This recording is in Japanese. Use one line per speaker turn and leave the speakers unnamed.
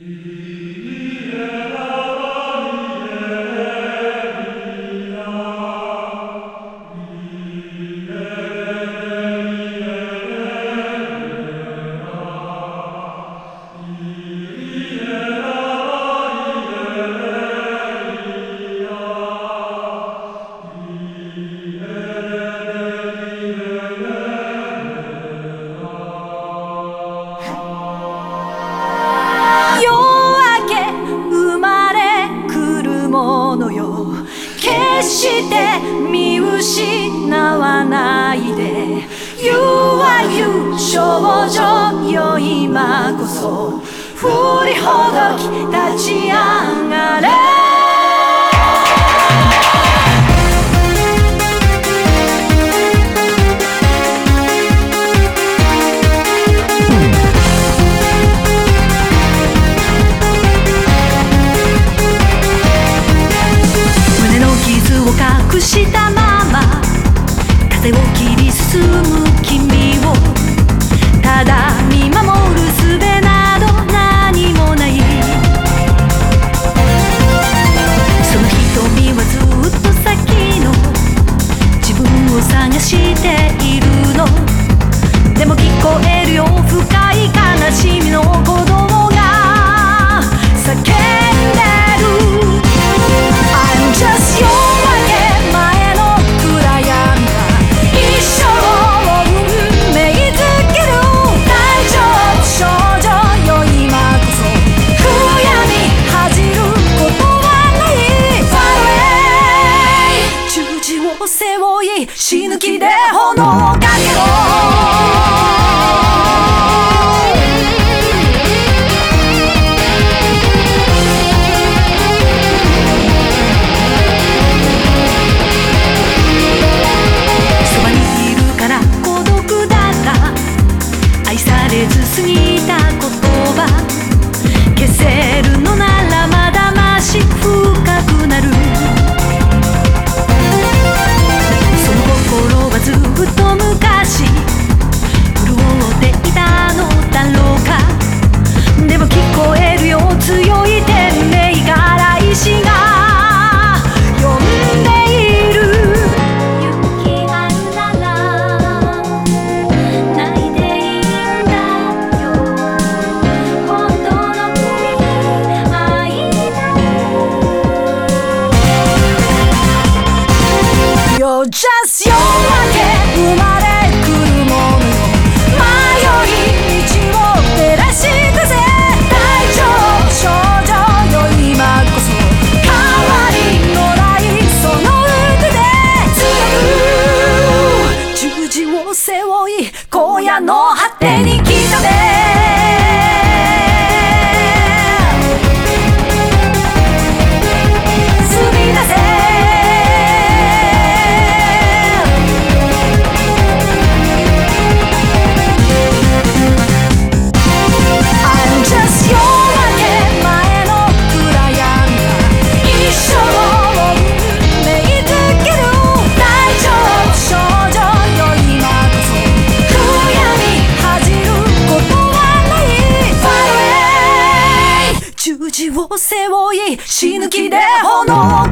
Mm-hmm. て見失わないで。You are you 少女よ今こそ。振りほどき立ち上い死ぬ気で炎をかけろ風をい荒野の果てに来たねを背い死ぬ気で炎が